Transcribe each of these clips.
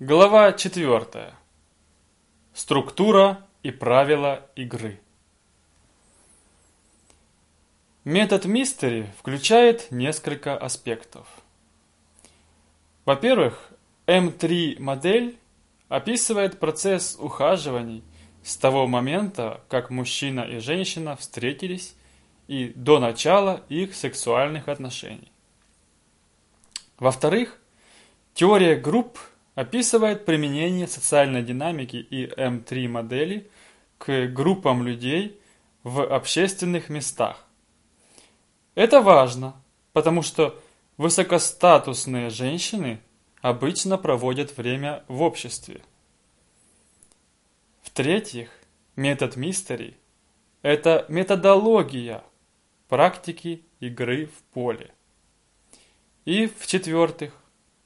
Глава 4. Структура и правила игры. Метод Мистери включает несколько аспектов. Во-первых, М3 модель описывает процесс ухаживаний с того момента, как мужчина и женщина встретились и до начала их сексуальных отношений. Во-вторых, теория групп – описывает применение социальной динамики и М3 модели к группам людей в общественных местах. Это важно, потому что высокостатусные женщины обычно проводят время в обществе. В-третьих, метод мистери – это методология практики игры в поле. И в-четвертых,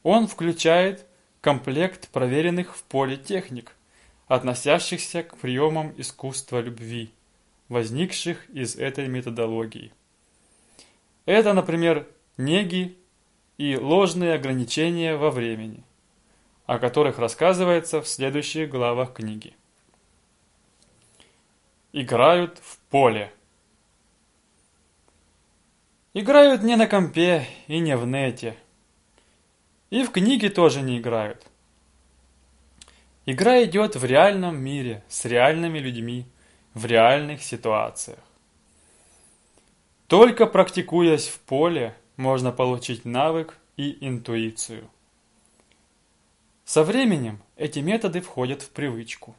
он включает комплект проверенных в поле техник, относящихся к приемам искусства любви, возникших из этой методологии. Это, например, неги и ложные ограничения во времени, о которых рассказывается в следующих главах книги. Играют в поле. Играют не на компе и не в нете – и в книге тоже не играют. Игра идет в реальном мире, с реальными людьми, в реальных ситуациях. Только практикуясь в поле, можно получить навык и интуицию. Со временем эти методы входят в привычку.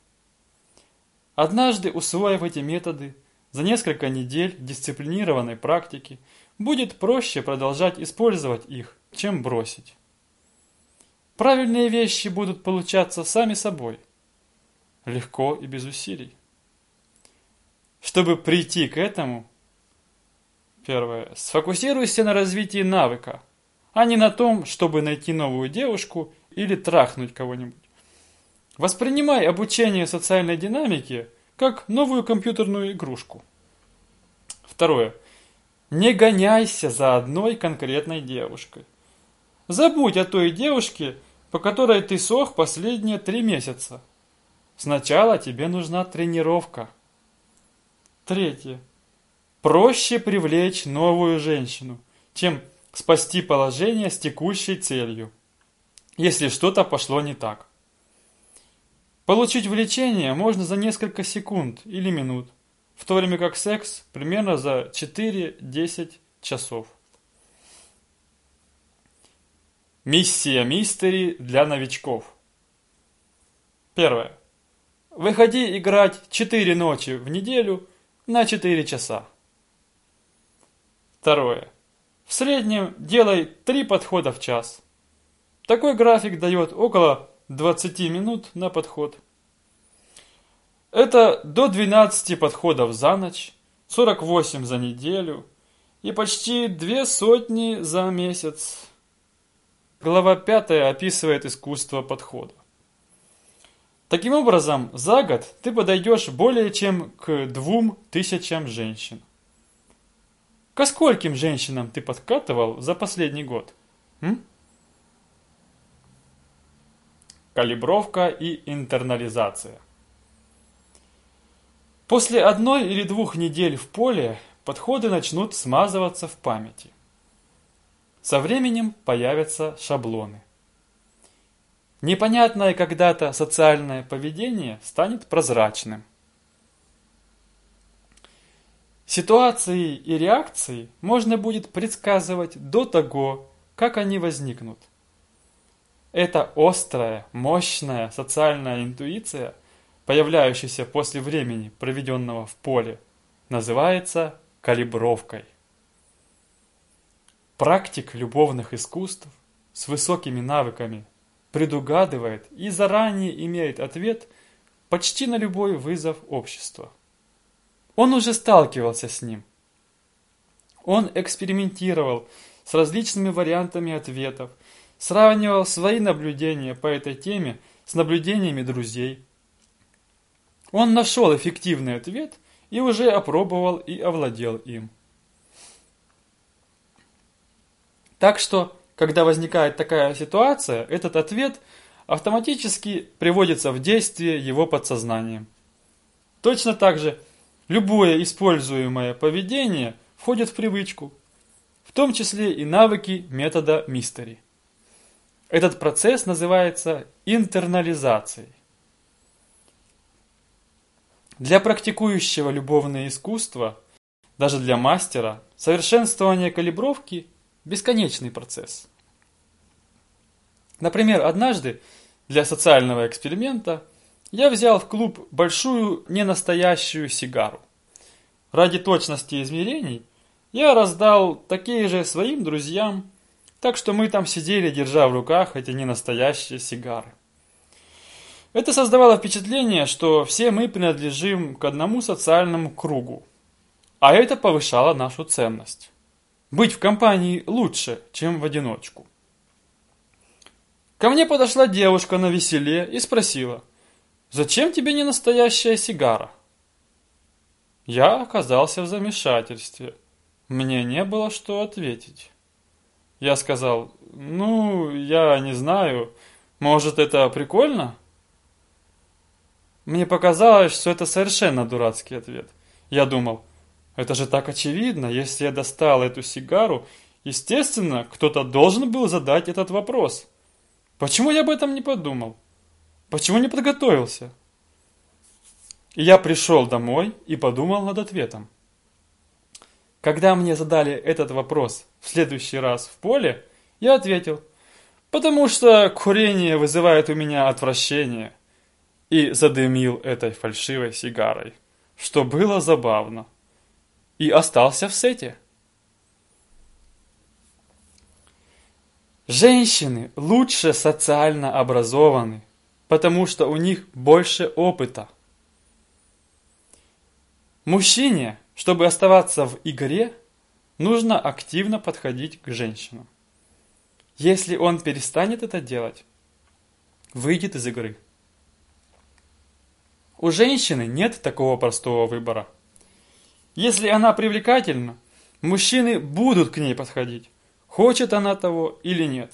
Однажды, усвоив эти методы, за несколько недель дисциплинированной практики будет проще продолжать использовать их, чем бросить. Правильные вещи будут получаться сами собой, легко и без усилий. Чтобы прийти к этому, первое, сфокусируйся на развитии навыка, а не на том, чтобы найти новую девушку или трахнуть кого-нибудь. Воспринимай обучение социальной динамике как новую компьютерную игрушку. Второе. Не гоняйся за одной конкретной девушкой. Забудь о той девушке, по которой ты сох последние три месяца. Сначала тебе нужна тренировка. Третье. Проще привлечь новую женщину, чем спасти положение с текущей целью, если что-то пошло не так. Получить влечение можно за несколько секунд или минут, в то время как секс примерно за 4-10 часов. Миссия мистери для новичков. Первое. Выходи играть 4 ночи в неделю на 4 часа. Второе. В среднем делай 3 подхода в час. Такой график дает около 20 минут на подход. Это до 12 подходов за ночь, 48 за неделю и почти две сотни за месяц. Глава 5 описывает искусство подхода. Таким образом, за год ты подойдешь более чем к двум тысячам женщин. Ко скольким женщинам ты подкатывал за последний год? М? Калибровка и интернализация. После одной или двух недель в поле подходы начнут смазываться в памяти. Со временем появятся шаблоны. Непонятное когда-то социальное поведение станет прозрачным. Ситуации и реакции можно будет предсказывать до того, как они возникнут. Эта острая, мощная социальная интуиция, появляющаяся после времени, проведенного в поле, называется калибровкой. Практик любовных искусств с высокими навыками предугадывает и заранее имеет ответ почти на любой вызов общества. Он уже сталкивался с ним. Он экспериментировал с различными вариантами ответов, сравнивал свои наблюдения по этой теме с наблюдениями друзей. Он нашел эффективный ответ и уже опробовал и овладел им. Так что, когда возникает такая ситуация, этот ответ автоматически приводится в действие его подсознанием. Точно так же любое используемое поведение входит в привычку, в том числе и навыки метода мистери. Этот процесс называется интернализацией. Для практикующего любовное искусство, даже для мастера, совершенствование калибровки – бесконечный процесс. Например, однажды для социального эксперимента я взял в клуб большую ненастоящую сигару. Ради точности измерений я раздал такие же своим друзьям, так что мы там сидели, держа в руках эти ненастоящие сигары. Это создавало впечатление, что все мы принадлежим к одному социальному кругу, а это повышало нашу ценность. Быть в компании лучше, чем в одиночку. Ко мне подошла девушка на веселе и спросила, «Зачем тебе не настоящая сигара?» Я оказался в замешательстве. Мне не было что ответить. Я сказал, «Ну, я не знаю, может, это прикольно?» Мне показалось, что это совершенно дурацкий ответ. Я думал, это же так очевидно, если я достал эту сигару, естественно, кто-то должен был задать этот вопрос. Почему я об этом не подумал? Почему не подготовился? И я пришел домой и подумал над ответом. Когда мне задали этот вопрос в следующий раз в поле, я ответил, потому что курение вызывает у меня отвращение – и задымил этой фальшивой сигарой, что было забавно, и остался в сете. Женщины лучше социально образованы, потому что у них больше опыта. Мужчине, чтобы оставаться в игре, нужно активно подходить к женщинам. Если он перестанет это делать, выйдет из игры. У женщины нет такого простого выбора. Если она привлекательна, мужчины будут к ней подходить, хочет она того или нет.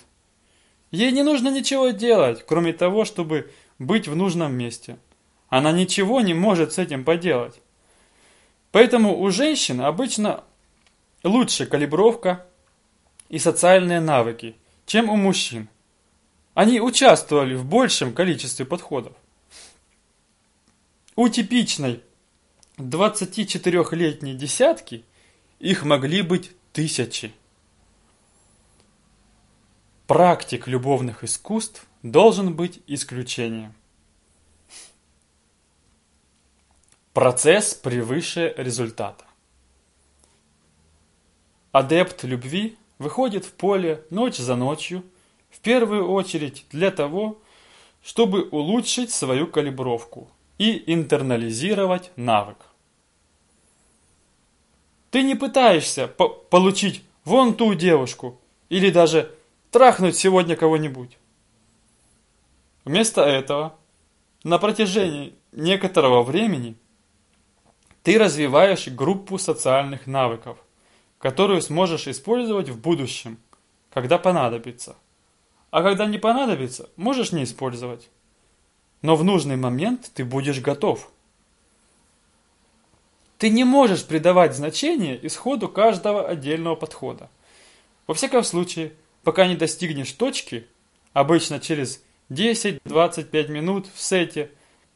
Ей не нужно ничего делать, кроме того, чтобы быть в нужном месте. Она ничего не может с этим поделать. Поэтому у женщин обычно лучше калибровка и социальные навыки, чем у мужчин. Они участвовали в большем количестве подходов. У типичной 24-летней десятки их могли быть тысячи. Практик любовных искусств должен быть исключением. Процесс превыше результата. Адепт любви выходит в поле ночь за ночью, в первую очередь для того, чтобы улучшить свою калибровку – и интернализировать навык. Ты не пытаешься по получить вон ту девушку или даже трахнуть сегодня кого-нибудь. Вместо этого на протяжении некоторого времени ты развиваешь группу социальных навыков, которую сможешь использовать в будущем, когда понадобится. А когда не понадобится, можешь не использовать но в нужный момент ты будешь готов. Ты не можешь придавать значение исходу каждого отдельного подхода. Во всяком случае, пока не достигнешь точки, обычно через 10-25 минут в сете,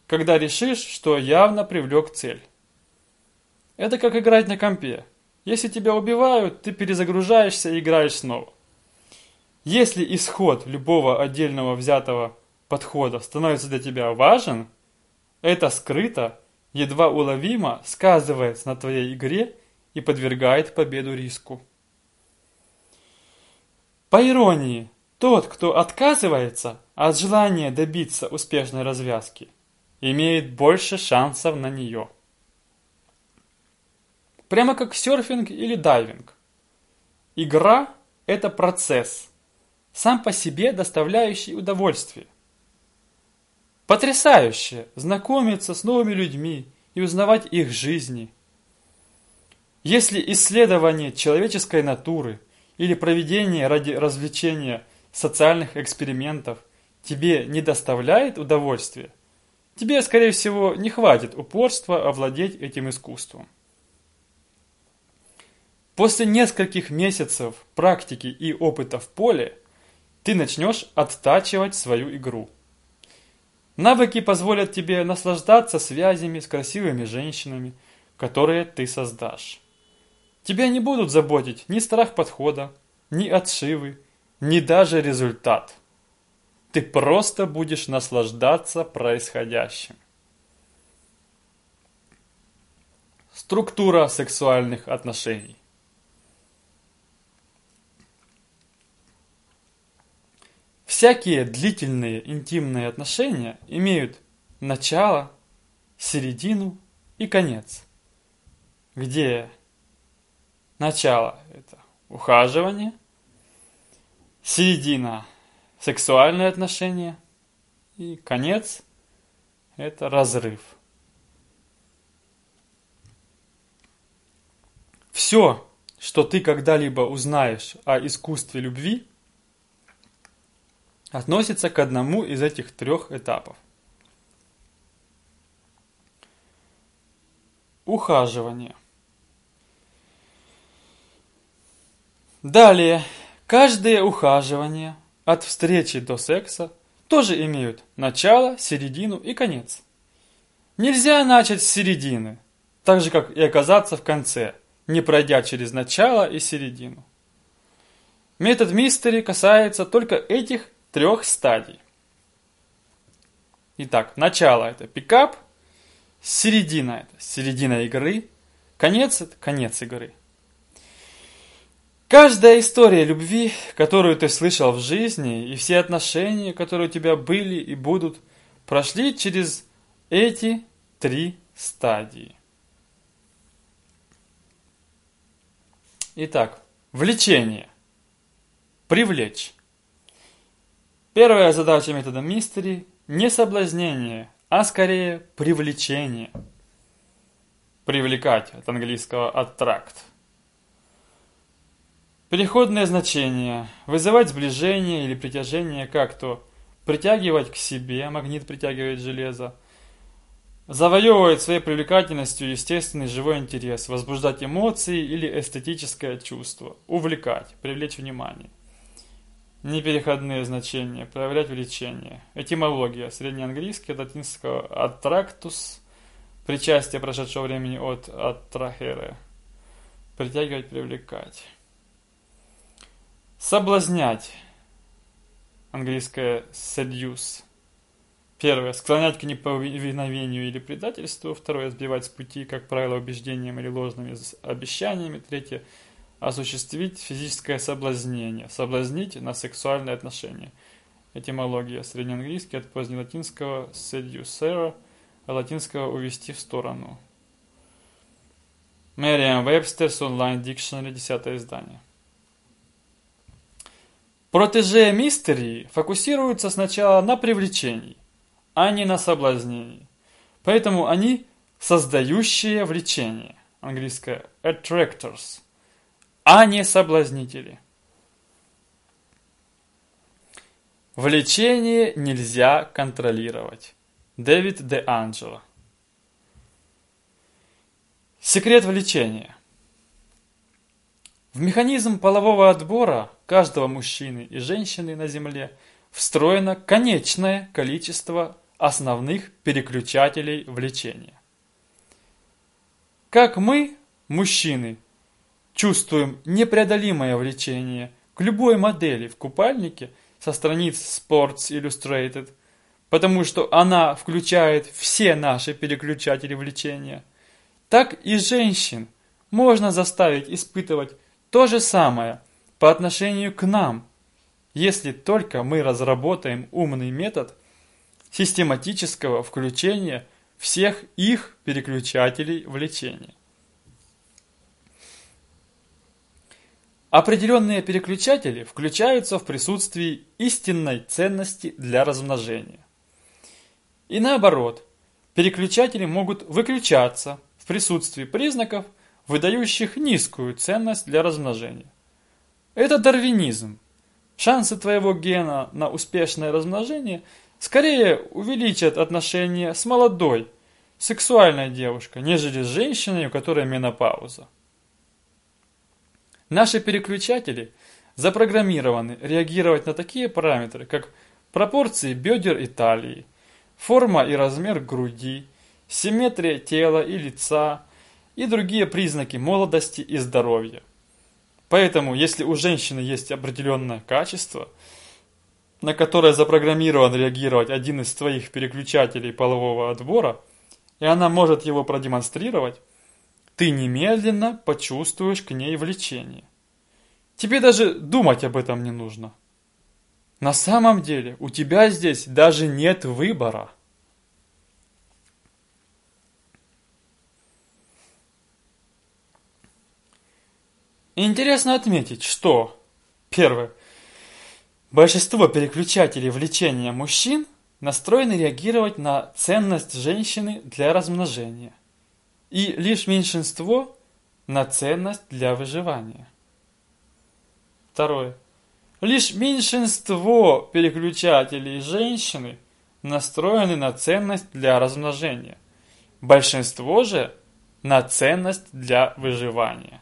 когда решишь, что явно привлек цель. Это как играть на компе. Если тебя убивают, ты перезагружаешься и играешь снова. Если исход любого отдельного взятого подхода становится для тебя важен, это скрыто, едва уловимо сказывается на твоей игре и подвергает победу риску. По иронии, тот, кто отказывается от желания добиться успешной развязки, имеет больше шансов на нее. Прямо как серфинг или дайвинг. Игра – это процесс, сам по себе доставляющий удовольствие. Потрясающе знакомиться с новыми людьми и узнавать их жизни. Если исследование человеческой натуры или проведение ради развлечения социальных экспериментов тебе не доставляет удовольствия, тебе, скорее всего, не хватит упорства овладеть этим искусством. После нескольких месяцев практики и опыта в поле ты начнешь оттачивать свою игру. Навыки позволят тебе наслаждаться связями с красивыми женщинами, которые ты создашь. Тебя не будут заботить ни страх подхода, ни отшивы, ни даже результат. Ты просто будешь наслаждаться происходящим. Структура сексуальных отношений. Всякие длительные интимные отношения имеют начало, середину и конец, где начало – это ухаживание, середина – сексуальные отношения и конец – это разрыв. Все, что ты когда-либо узнаешь о искусстве любви – относится к одному из этих трех этапов. Ухаживание. Далее, каждое ухаживание от встречи до секса тоже имеют начало, середину и конец. Нельзя начать с середины, так же как и оказаться в конце, не пройдя через начало и середину. Метод мистери касается только этих трех стадий. Итак, начало это пикап, середина это середина игры, конец это конец игры. Каждая история любви, которую ты слышал в жизни, и все отношения, которые у тебя были и будут, прошли через эти три стадии. Итак, влечение. Привлечь. Первая задача метода мистери – не соблазнение, а скорее привлечение. Привлекать от английского attract. Переходное значение – вызывать сближение или притяжение, как то притягивать к себе, магнит притягивает железо, завоевывать своей привлекательностью естественный живой интерес, возбуждать эмоции или эстетическое чувство, увлекать, привлечь внимание – Непереходные значения. Проявлять влечение. Этимология. Среднеанглийский, от латинского attractus. Причастие прошедшего времени от attrahere. Притягивать, привлекать. Соблазнять. Английское seduce. Первое. Склонять к неповиновению или предательству. Второе. Сбивать с пути, как правило, убеждением или ложными обещаниями. Третье осуществить физическое соблазнение, соблазнить на сексуальные отношения. Этимология. Среднеанглийский от позднелатинского seducere, а латинского увести в сторону. Merriam Webster's Online Dictionary, 10 издание. Протеже мистерии фокусируются сначала на привлечении, а не на соблазнении. Поэтому они создающие влечение. Английское attractors а не соблазнители. Влечение нельзя контролировать. Дэвид де Анджело. Секрет влечения. В механизм полового отбора каждого мужчины и женщины на Земле встроено конечное количество основных переключателей влечения. Как мы, мужчины, чувствуем непреодолимое влечение к любой модели в купальнике со страниц Sports Illustrated, потому что она включает все наши переключатели влечения, так и женщин можно заставить испытывать то же самое по отношению к нам, если только мы разработаем умный метод систематического включения всех их переключателей влечения. Определенные переключатели включаются в присутствии истинной ценности для размножения. И наоборот, переключатели могут выключаться в присутствии признаков, выдающих низкую ценность для размножения. Это дарвинизм, Шансы твоего гена на успешное размножение скорее увеличат отношения с молодой, сексуальной девушкой, нежели с женщиной, у которой менопауза. Наши переключатели запрограммированы реагировать на такие параметры, как пропорции бедер и талии, форма и размер груди, симметрия тела и лица и другие признаки молодости и здоровья. Поэтому, если у женщины есть определенное качество, на которое запрограммирован реагировать один из твоих переключателей полового отбора, и она может его продемонстрировать, ты немедленно почувствуешь к ней влечение. Тебе даже думать об этом не нужно. На самом деле у тебя здесь даже нет выбора. Интересно отметить, что первое. Большинство переключателей влечения мужчин настроены реагировать на ценность женщины для размножения, и лишь меньшинство на ценность для выживания. Второе. Лишь меньшинство переключателей женщины настроены на ценность для размножения. Большинство же на ценность для выживания.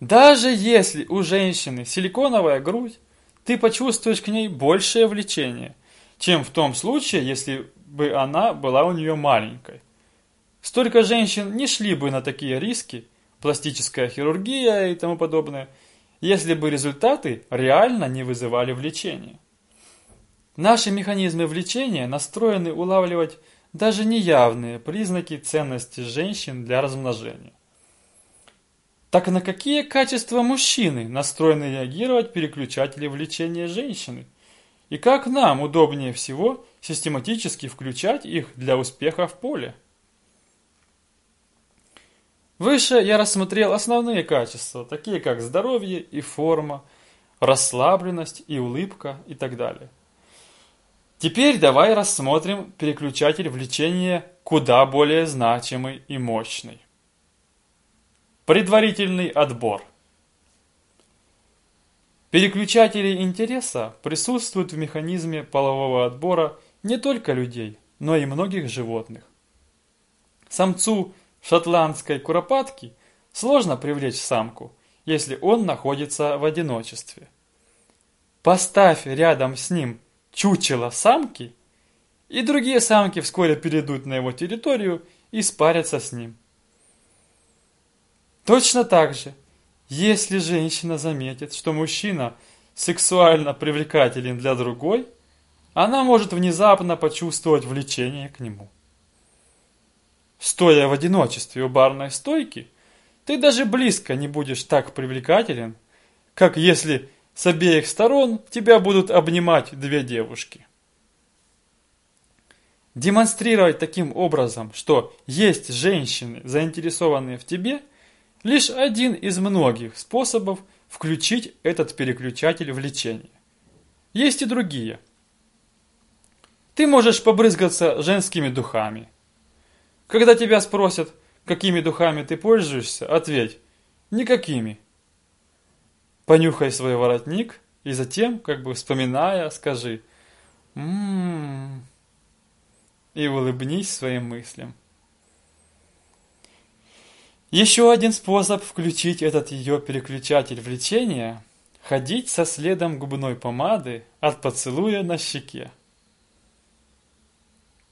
Даже если у женщины силиконовая грудь, ты почувствуешь к ней большее влечение, чем в том случае, если бы она была у нее маленькой. Столько женщин не шли бы на такие риски, пластическая хирургия и тому подобное, если бы результаты реально не вызывали влечения. Наши механизмы влечения настроены улавливать даже неявные признаки ценности женщин для размножения. Так на какие качества мужчины настроены реагировать переключатели влечения женщины? И как нам удобнее всего систематически включать их для успеха в поле? Выше я рассмотрел основные качества, такие как здоровье и форма, расслабленность и улыбка и так далее. Теперь давай рассмотрим переключатель влечения куда более значимый и мощный. Предварительный отбор. Переключатели интереса присутствуют в механизме полового отбора не только людей, но и многих животных. Самцу шотландской куропатки сложно привлечь самку, если он находится в одиночестве. Поставь рядом с ним чучело самки, и другие самки вскоре перейдут на его территорию и спарятся с ним. Точно так же, если женщина заметит, что мужчина сексуально привлекателен для другой, она может внезапно почувствовать влечение к нему. Стоя в одиночестве у барной стойки, ты даже близко не будешь так привлекателен, как если с обеих сторон тебя будут обнимать две девушки. Демонстрировать таким образом, что есть женщины, заинтересованные в тебе – Лишь один из многих способов включить этот переключатель влечения. Есть и другие. Ты можешь побрызгаться женскими духами. Когда тебя спросят, какими духами ты пользуешься, ответь «никакими». Понюхай свой воротник и затем, как бы вспоминая, скажи «ммм» и улыбнись своим мыслям. Еще один способ включить этот ее переключатель влечения – ходить со следом губной помады от поцелуя на щеке.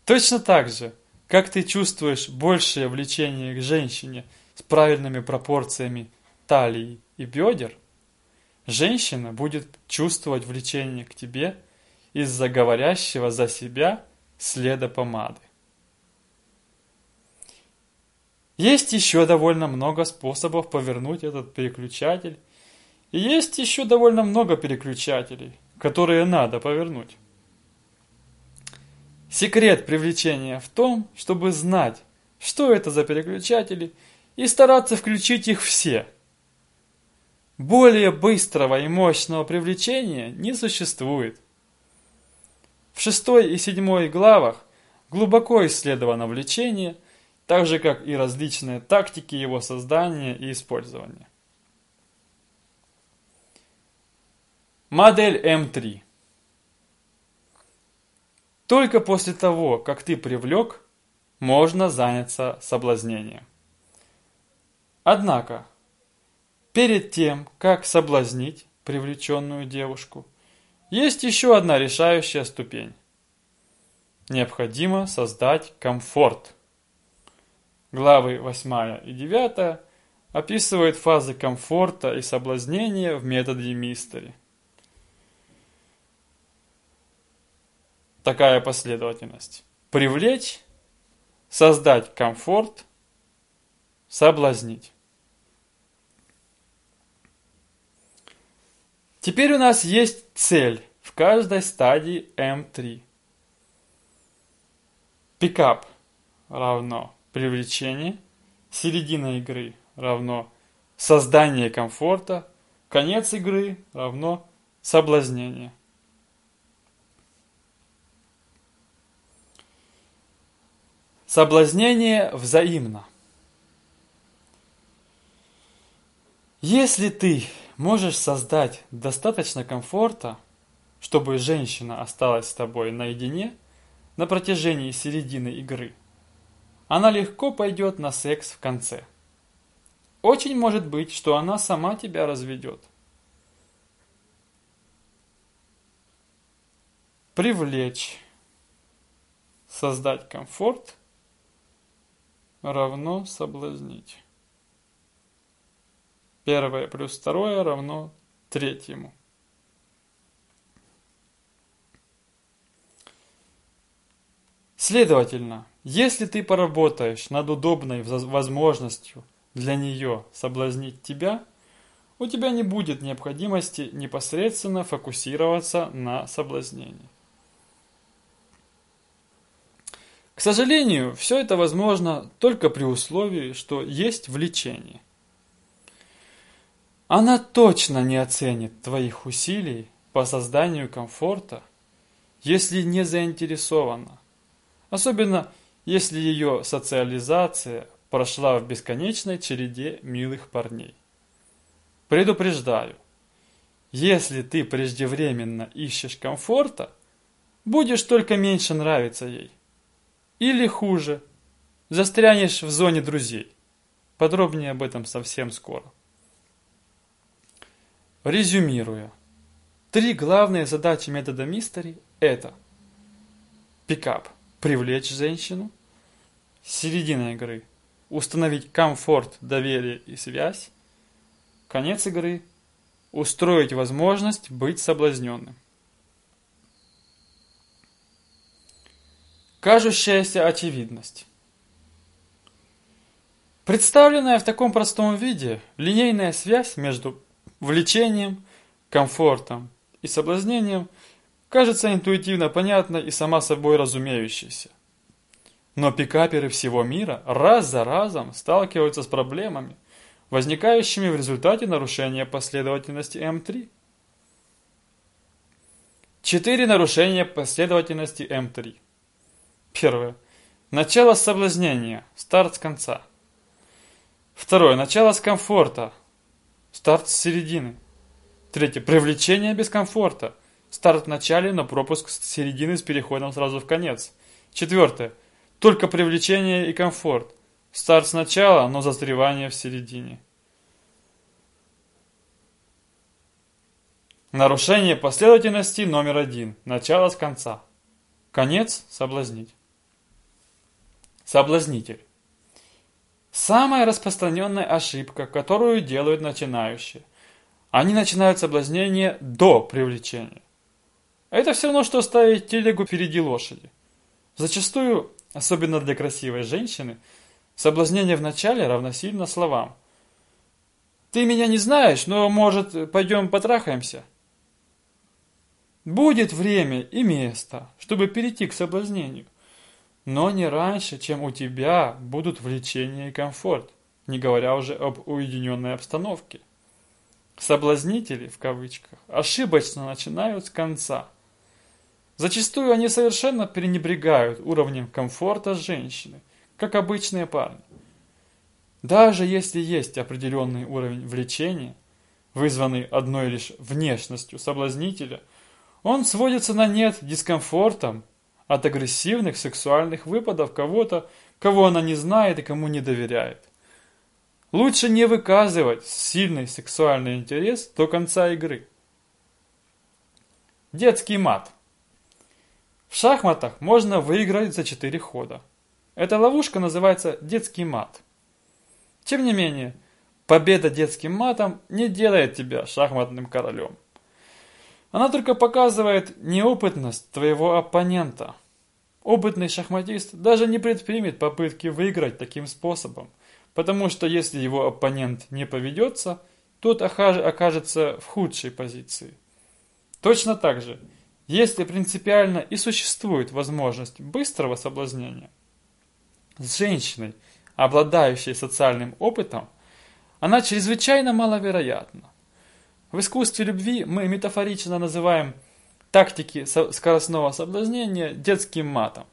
Точно так же, как ты чувствуешь большее влечение к женщине с правильными пропорциями талии и бедер, женщина будет чувствовать влечение к тебе из-за говорящего за себя следа помады. Есть еще довольно много способов повернуть этот переключатель. И есть еще довольно много переключателей, которые надо повернуть. Секрет привлечения в том, чтобы знать, что это за переключатели, и стараться включить их все. Более быстрого и мощного привлечения не существует. В шестой и седьмой главах глубоко исследовано влечение – так же как и различные тактики его создания и использования. Модель М3. Только после того, как ты привлек, можно заняться соблазнением. Однако, перед тем, как соблазнить привлеченную девушку, есть еще одна решающая ступень. Необходимо создать комфорт. Главы 8 и 9 описывают фазы комфорта и соблазнения в методе мистери. Такая последовательность. Привлечь, создать комфорт, соблазнить. Теперь у нас есть цель в каждой стадии М3. Пикап равно привлечение, середина игры равно создание комфорта, конец игры равно соблазнение. Соблазнение взаимно. Если ты можешь создать достаточно комфорта, чтобы женщина осталась с тобой наедине на протяжении середины игры, она легко пойдет на секс в конце. Очень может быть, что она сама тебя разведет. Привлечь, создать комфорт – равно соблазнить. Первое плюс второе равно третьему. Следовательно, если ты поработаешь над удобной возможностью для нее соблазнить тебя, у тебя не будет необходимости непосредственно фокусироваться на соблазнении. К сожалению, все это возможно только при условии, что есть влечение. Она точно не оценит твоих усилий по созданию комфорта, если не заинтересована. Особенно, если ее социализация прошла в бесконечной череде милых парней. Предупреждаю, если ты преждевременно ищешь комфорта, будешь только меньше нравиться ей. Или хуже, застрянешь в зоне друзей. Подробнее об этом совсем скоро. Резюмируя. Три главные задачи метода мистери – это пикап – привлечь женщину, середина игры – установить комфорт, доверие и связь, конец игры – устроить возможность быть соблазненным. Кажущаяся очевидность. Представленная в таком простом виде линейная связь между влечением, комфортом и соблазнением кажется интуитивно понятной и сама собой разумеющейся. Но пикаперы всего мира раз за разом сталкиваются с проблемами, возникающими в результате нарушения последовательности М3. Четыре нарушения последовательности М3. Первое. Начало соблазнения. Старт с конца. Второе. Начало с комфорта. Старт с середины. Третье. Привлечение без комфорта. Старт в начале, но пропуск с середины с переходом сразу в конец. Четвертое. Только привлечение и комфорт. Старт сначала, но застревание в середине. Нарушение последовательности номер один. Начало с конца. Конец – соблазнить. Соблазнитель. Самая распространенная ошибка, которую делают начинающие. Они начинают соблазнение до привлечения. Это все равно, что ставить телегу впереди лошади. Зачастую, особенно для красивой женщины, соблазнение в начале равносильно словам. «Ты меня не знаешь, но, может, пойдем потрахаемся?» Будет время и место, чтобы перейти к соблазнению но не раньше, чем у тебя будут влечение и комфорт, не говоря уже об уединенной обстановке. Соблазнители, в кавычках, ошибочно начинают с конца. Зачастую они совершенно пренебрегают уровнем комфорта женщины, как обычные парни. Даже если есть определенный уровень влечения, вызванный одной лишь внешностью соблазнителя, он сводится на нет дискомфортом от агрессивных сексуальных выпадов кого-то, кого она не знает и кому не доверяет. Лучше не выказывать сильный сексуальный интерес до конца игры. Детский мат. В шахматах можно выиграть за 4 хода. Эта ловушка называется детский мат. Тем не менее, победа детским матом не делает тебя шахматным королем. Она только показывает неопытность твоего оппонента. Опытный шахматист даже не предпримет попытки выиграть таким способом, потому что если его оппонент не поведется, тот окажется в худшей позиции. Точно так же, если принципиально и существует возможность быстрого соблазнения, с женщиной, обладающей социальным опытом, она чрезвычайно маловероятна. В искусстве любви мы метафорично называем тактики скоростного соблазнения детским матом.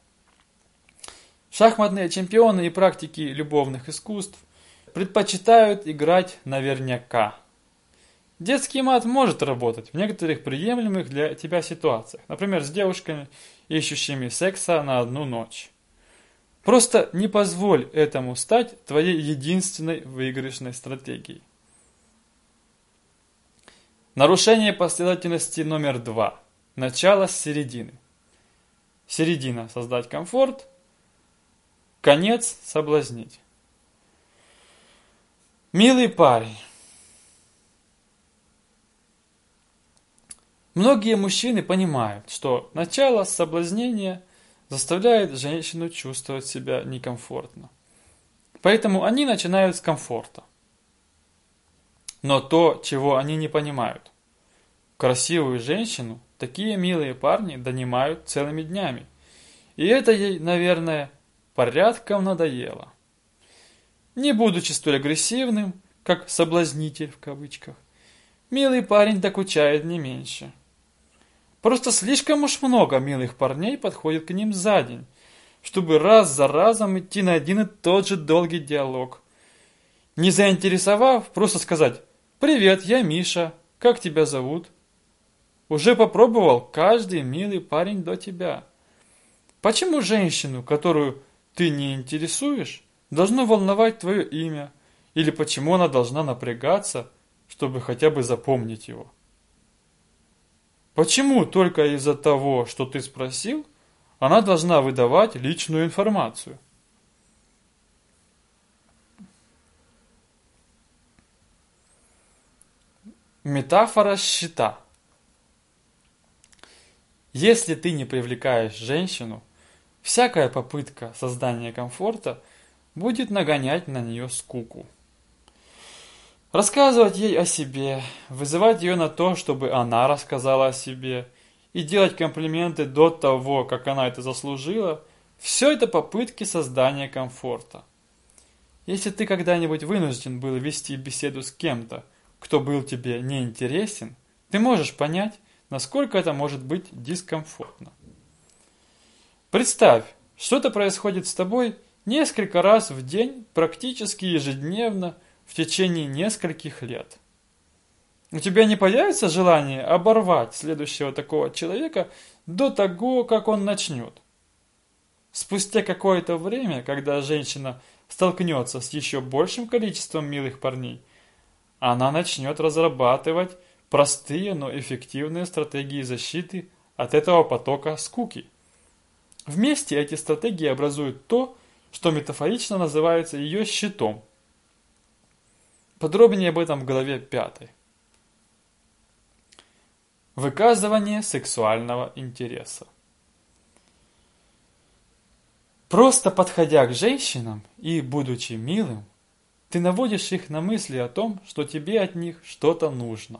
Шахматные чемпионы и практики любовных искусств предпочитают играть наверняка. Детский мат может работать в некоторых приемлемых для тебя ситуациях, например, с девушками, ищущими секса на одну ночь. Просто не позволь этому стать твоей единственной выигрышной стратегией. Нарушение последовательности номер два. Начало с середины. Середина – создать комфорт. Конец – соблазнить. Милый парень. Многие мужчины понимают, что начало соблазнения – заставляет женщину чувствовать себя некомфортно. Поэтому они начинают с комфорта. Но то, чего они не понимают. Красивую женщину такие милые парни донимают целыми днями. И это ей, наверное, порядком надоело. Не будучи столь агрессивным, как «соблазнитель» в кавычках, милый парень докучает не меньше – Просто слишком уж много милых парней подходит к ним за день, чтобы раз за разом идти на один и тот же долгий диалог. Не заинтересовав, просто сказать «Привет, я Миша, как тебя зовут?» Уже попробовал каждый милый парень до тебя. Почему женщину, которую ты не интересуешь, должно волновать твое имя? Или почему она должна напрягаться, чтобы хотя бы запомнить его? Почему только из-за того, что ты спросил, она должна выдавать личную информацию? Метафора щита. Если ты не привлекаешь женщину, всякая попытка создания комфорта будет нагонять на нее скуку. Рассказывать ей о себе, вызывать ее на то, чтобы она рассказала о себе, и делать комплименты до того, как она это заслужила, все это попытки создания комфорта. Если ты когда-нибудь вынужден был вести беседу с кем-то, кто был тебе неинтересен, ты можешь понять, насколько это может быть дискомфортно. Представь, что-то происходит с тобой несколько раз в день, практически ежедневно, в течение нескольких лет. У тебя не появится желание оборвать следующего такого человека до того, как он начнет. Спустя какое-то время, когда женщина столкнется с еще большим количеством милых парней, она начнет разрабатывать простые, но эффективные стратегии защиты от этого потока скуки. Вместе эти стратегии образуют то, что метафорично называется ее щитом – Подробнее об этом в главе 5. Выказывание сексуального интереса. Просто подходя к женщинам и будучи милым, ты наводишь их на мысли о том, что тебе от них что-то нужно.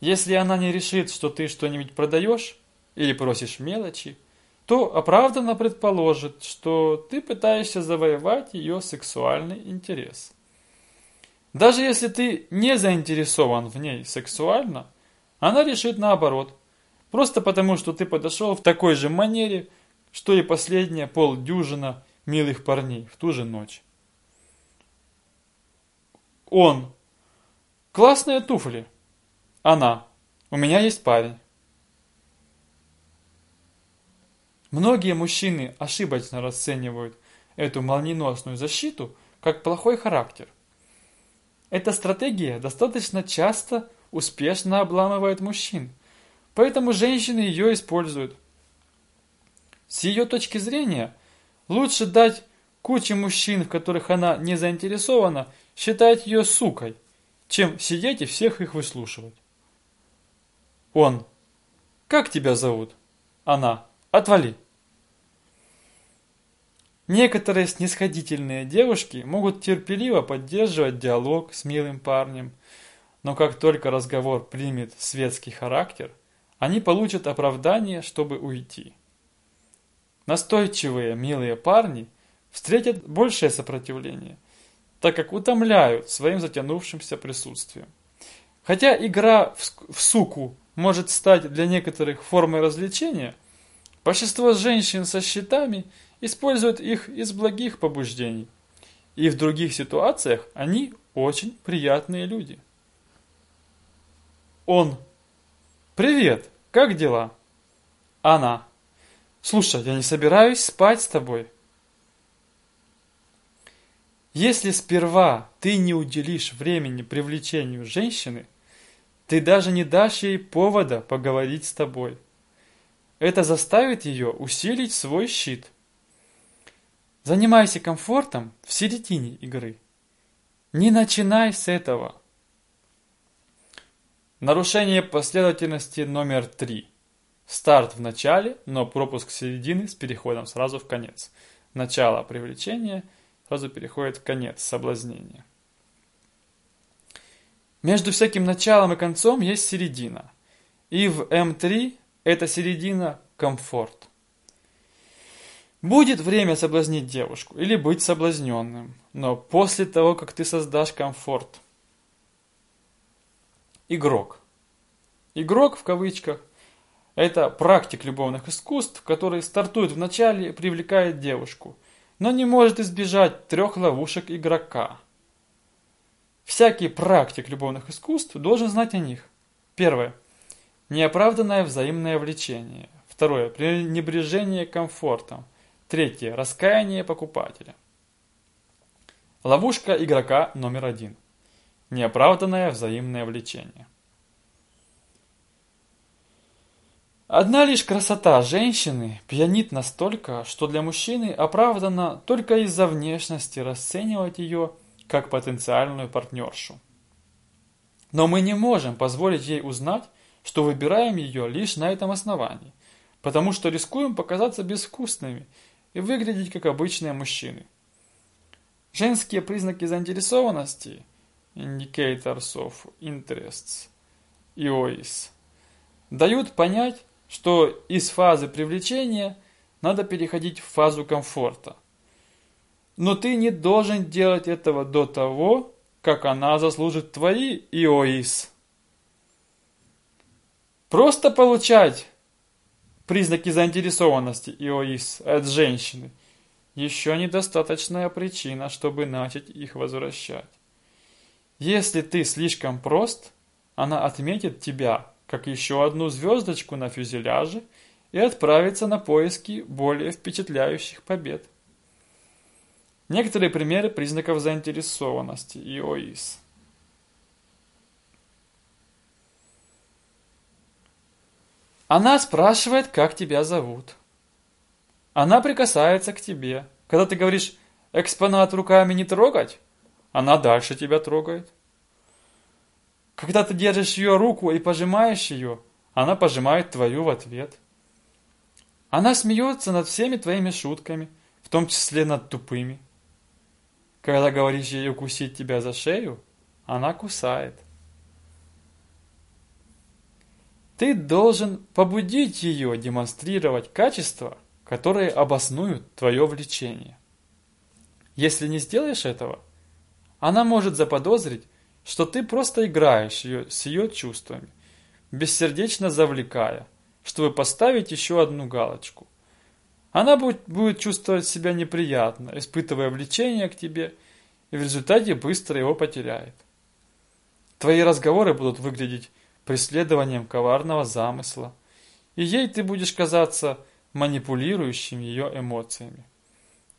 Если она не решит, что ты что-нибудь продаешь или просишь мелочи, то оправданно предположит, что ты пытаешься завоевать ее сексуальный интерес. Даже если ты не заинтересован в ней сексуально, она решит наоборот. Просто потому, что ты подошел в такой же манере, что и последняя полдюжина милых парней в ту же ночь. Он Классные туфли. Она. У меня есть парень. Многие мужчины ошибочно расценивают эту молниеносную защиту как плохой характер. Эта стратегия достаточно часто успешно обламывает мужчин, поэтому женщины ее используют. С ее точки зрения, лучше дать куче мужчин, в которых она не заинтересована, считать ее сукой, чем сидеть и всех их выслушивать. Он. Как тебя зовут? Она. Отвали. Некоторые снисходительные девушки могут терпеливо поддерживать диалог с милым парнем, но как только разговор примет светский характер, они получат оправдание, чтобы уйти. Настойчивые, милые парни встретят большее сопротивление, так как утомляют своим затянувшимся присутствием. Хотя игра в суку может стать для некоторых формой развлечения, большинство женщин со щитами – используют их из благих побуждений. И в других ситуациях они очень приятные люди. Он. Привет, как дела? Она. Слушай, я не собираюсь спать с тобой. Если сперва ты не уделишь времени привлечению женщины, ты даже не дашь ей повода поговорить с тобой. Это заставит ее усилить свой щит – Занимайся комфортом в середине игры. Не начинай с этого. Нарушение последовательности номер три. Старт в начале, но пропуск середины с переходом сразу в конец. Начало привлечения сразу переходит в конец соблазнения. Между всяким началом и концом есть середина. И в М3 эта середина – комфорт. Будет время соблазнить девушку или быть соблазненным, но после того, как ты создашь комфорт. Игрок. Игрок в кавычках – это практик любовных искусств, который стартует в начале и привлекает девушку, но не может избежать трех ловушек игрока. Всякий практик любовных искусств должен знать о них. Первое. Неоправданное взаимное влечение. Второе. Пренебрежение комфортом. Третье. Раскаяние покупателя. Ловушка игрока номер один. Неоправданное взаимное влечение. Одна лишь красота женщины пьянит настолько, что для мужчины оправдано только из-за внешности расценивать ее как потенциальную партнершу. Но мы не можем позволить ей узнать, что выбираем ее лишь на этом основании, потому что рискуем показаться безвкусными – и выглядеть как обычные мужчины. Женские признаки заинтересованности Indicators of Interests IOIS дают понять, что из фазы привлечения надо переходить в фазу комфорта. Но ты не должен делать этого до того, как она заслужит твои ИОИС. Просто получать Признаки заинтересованности ИОИС от женщины – еще недостаточная причина, чтобы начать их возвращать. Если ты слишком прост, она отметит тебя как еще одну звездочку на фюзеляже и отправится на поиски более впечатляющих побед. Некоторые примеры признаков заинтересованности ИОИС. Она спрашивает, как тебя зовут. Она прикасается к тебе. Когда ты говоришь «экспонат руками не трогать», она дальше тебя трогает. Когда ты держишь ее руку и пожимаешь ее, она пожимает твою в ответ. Она смеется над всеми твоими шутками, в том числе над тупыми. Когда говоришь ей укусить тебя за шею, она кусает. Ты должен побудить ее демонстрировать качества, которые обоснуют твое влечение. Если не сделаешь этого, она может заподозрить, что ты просто играешь ее, с ее чувствами, бессердечно завлекая, чтобы поставить еще одну галочку. Она будет, будет чувствовать себя неприятно, испытывая влечение к тебе, и в результате быстро его потеряет. Твои разговоры будут выглядеть преследованием коварного замысла, и ей ты будешь казаться манипулирующим ее эмоциями.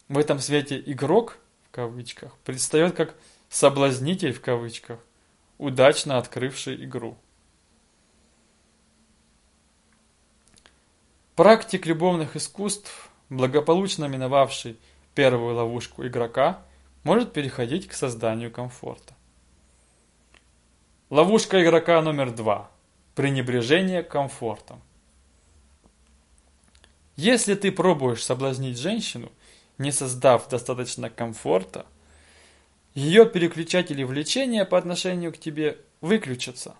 В этом свете игрок, в кавычках, предстает как соблазнитель, в кавычках, удачно открывший игру. Практик любовных искусств, благополучно миновавший первую ловушку игрока, может переходить к созданию комфорта. Ловушка игрока номер два. Пренебрежение комфортом. Если ты пробуешь соблазнить женщину, не создав достаточно комфорта, ее переключатели влечения по отношению к тебе выключатся.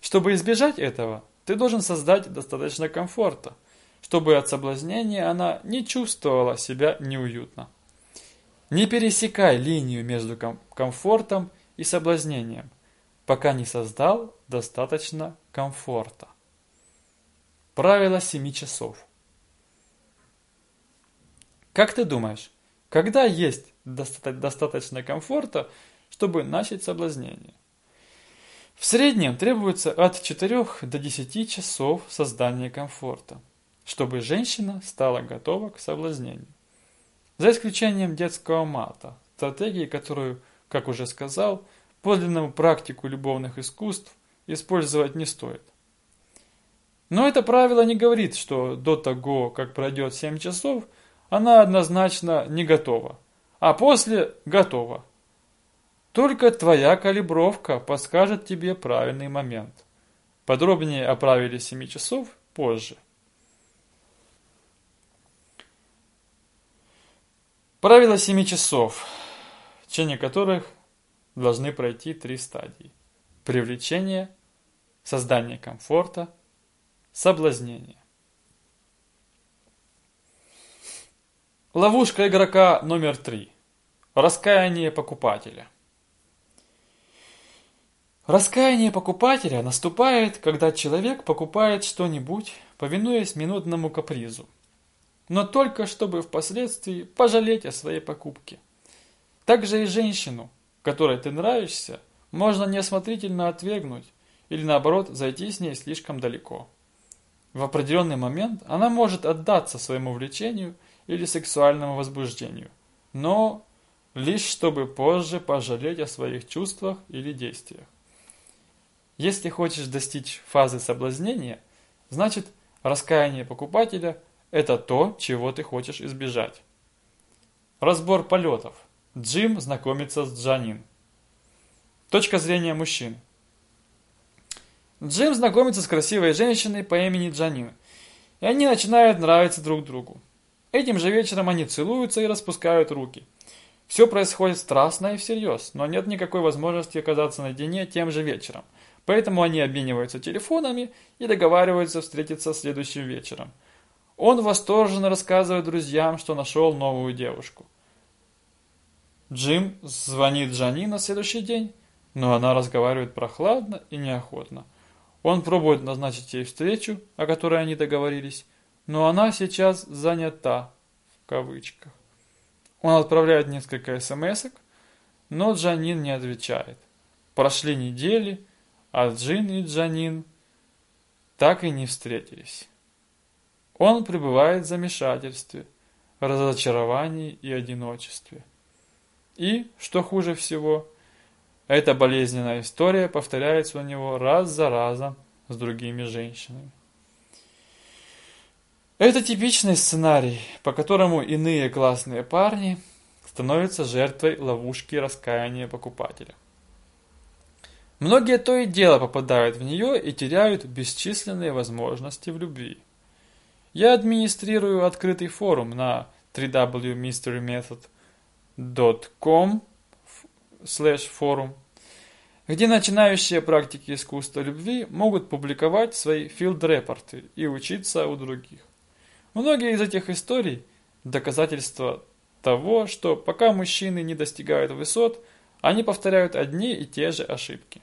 Чтобы избежать этого, ты должен создать достаточно комфорта, чтобы от соблазнения она не чувствовала себя неуютно. Не пересекай линию между комфортом и соблазнением, пока не создал достаточно комфорта. Правило 7 часов. Как ты думаешь, когда есть достаточно комфорта, чтобы начать соблазнение? В среднем требуется от 4 до 10 часов создания комфорта, чтобы женщина стала готова к соблазнению. За исключением детского мата, стратегии, которую, как уже сказал, подлинному практику любовных искусств использовать не стоит. Но это правило не говорит, что до того, как пройдет 7 часов, она однозначно не готова, а после готова. Только твоя калибровка подскажет тебе правильный момент. Подробнее о правиле 7 часов позже. Правило 7 часов, в течение которых должны пройти три стадии. Привлечение, создание комфорта, соблазнение. Ловушка игрока номер три. Раскаяние покупателя. Раскаяние покупателя наступает, когда человек покупает что-нибудь, повинуясь минутному капризу, но только чтобы впоследствии пожалеть о своей покупке. Также и женщину, которой ты нравишься, можно неосмотрительно отвергнуть или наоборот зайти с ней слишком далеко. В определенный момент она может отдаться своему влечению или сексуальному возбуждению, но лишь чтобы позже пожалеть о своих чувствах или действиях. Если хочешь достичь фазы соблазнения, значит раскаяние покупателя – это то, чего ты хочешь избежать. Разбор полетов. Джим знакомится с Джанин. Точка зрения мужчин. Джим знакомится с красивой женщиной по имени Джанин, и они начинают нравиться друг другу. Этим же вечером они целуются и распускают руки. Все происходит страстно и всерьез, но нет никакой возможности оказаться наедине тем же вечером – Поэтому они обмениваются телефонами и договариваются встретиться следующим вечером. Он восторженно рассказывает друзьям, что нашел новую девушку. Джим звонит Джани на следующий день, но она разговаривает прохладно и неохотно. Он пробует назначить ей встречу, о которой они договорились, но она сейчас занята, в кавычках. Он отправляет несколько смс но Джанин не отвечает. Прошли недели, а Джин и Джанин так и не встретились. Он пребывает в замешательстве, разочаровании и одиночестве. И, что хуже всего, эта болезненная история повторяется у него раз за разом с другими женщинами. Это типичный сценарий, по которому иные классные парни становятся жертвой ловушки раскаяния покупателя. Многие то и дело попадают в нее и теряют бесчисленные возможности в любви. Я администрирую открытый форум на www.mysterymethod.com forum, где начинающие практики искусства любви могут публиковать свои филд-репорты и учиться у других. Многие из этих историй – доказательства того, что пока мужчины не достигают высот, они повторяют одни и те же ошибки.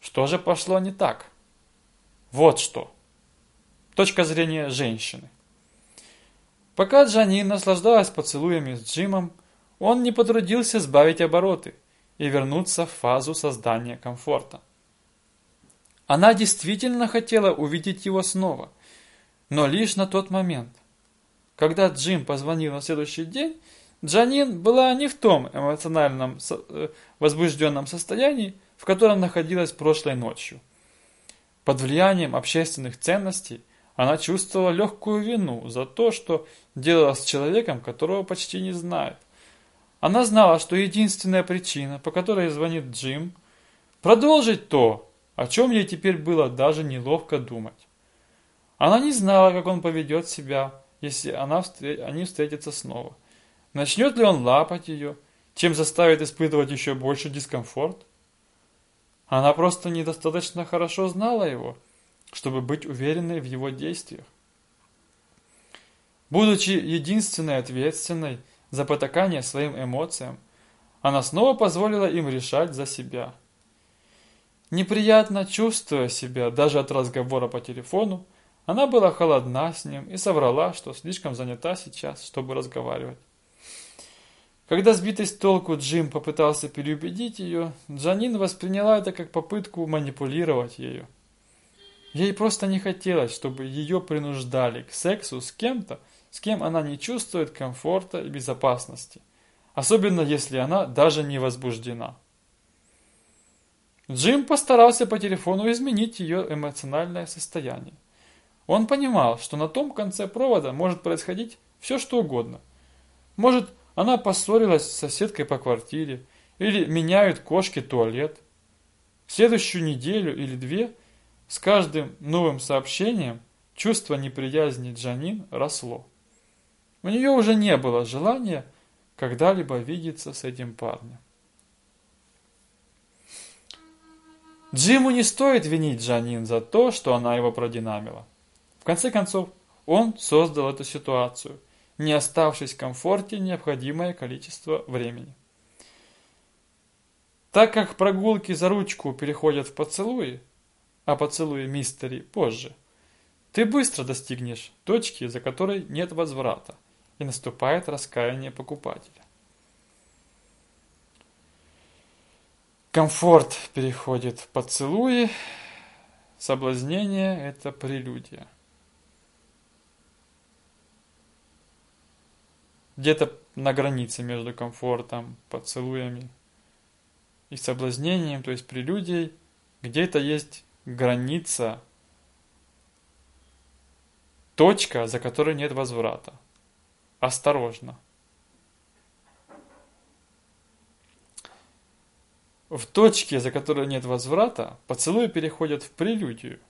Что же пошло не так? Вот что. Точка зрения женщины. Пока Джанин наслаждалась поцелуями с Джимом, он не потрудился сбавить обороты и вернуться в фазу создания комфорта. Она действительно хотела увидеть его снова, но лишь на тот момент. Когда Джим позвонил на следующий день, Джанин была не в том эмоциональном э, возбужденном состоянии, в котором находилась прошлой ночью. Под влиянием общественных ценностей она чувствовала легкую вину за то, что делала с человеком, которого почти не знает. Она знала, что единственная причина, по которой звонит Джим, продолжить то, о чем ей теперь было даже неловко думать. Она не знала, как он поведет себя, если она, они встретятся снова. Начнет ли он лапать ее, чем заставит испытывать еще больше дискомфорт? Она просто недостаточно хорошо знала его, чтобы быть уверенной в его действиях. Будучи единственной ответственной за потакание своим эмоциям, она снова позволила им решать за себя. Неприятно чувствуя себя даже от разговора по телефону, она была холодна с ним и соврала, что слишком занята сейчас, чтобы разговаривать. Когда сбитый с толку Джим попытался переубедить ее, Джанин восприняла это как попытку манипулировать ею. Ей просто не хотелось, чтобы ее принуждали к сексу с кем-то, с кем она не чувствует комфорта и безопасности, особенно если она даже не возбуждена. Джим постарался по телефону изменить ее эмоциональное состояние. Он понимал, что на том конце провода может происходить все что угодно. Может, она поссорилась с соседкой по квартире, или меняют кошки туалет. В следующую неделю или две с каждым новым сообщением чувство неприязни Джанин росло. У нее уже не было желания когда-либо видеться с этим парнем. Джиму не стоит винить Джанин за то, что она его продинамила. Конце концов, он создал эту ситуацию – не оставшись в комфорте необходимое количество времени. Так как прогулки за ручку переходят в поцелуи, а поцелуи мистери позже, ты быстро достигнешь точки, за которой нет возврата, и наступает раскаяние покупателя. Комфорт переходит в поцелуи, соблазнение – это прелюдия. Где-то на границе между комфортом, поцелуями и соблазнением, то есть прелюдией, где-то есть граница, точка, за которой нет возврата. Осторожно. В точке, за которой нет возврата, поцелуи переходят в прелюдию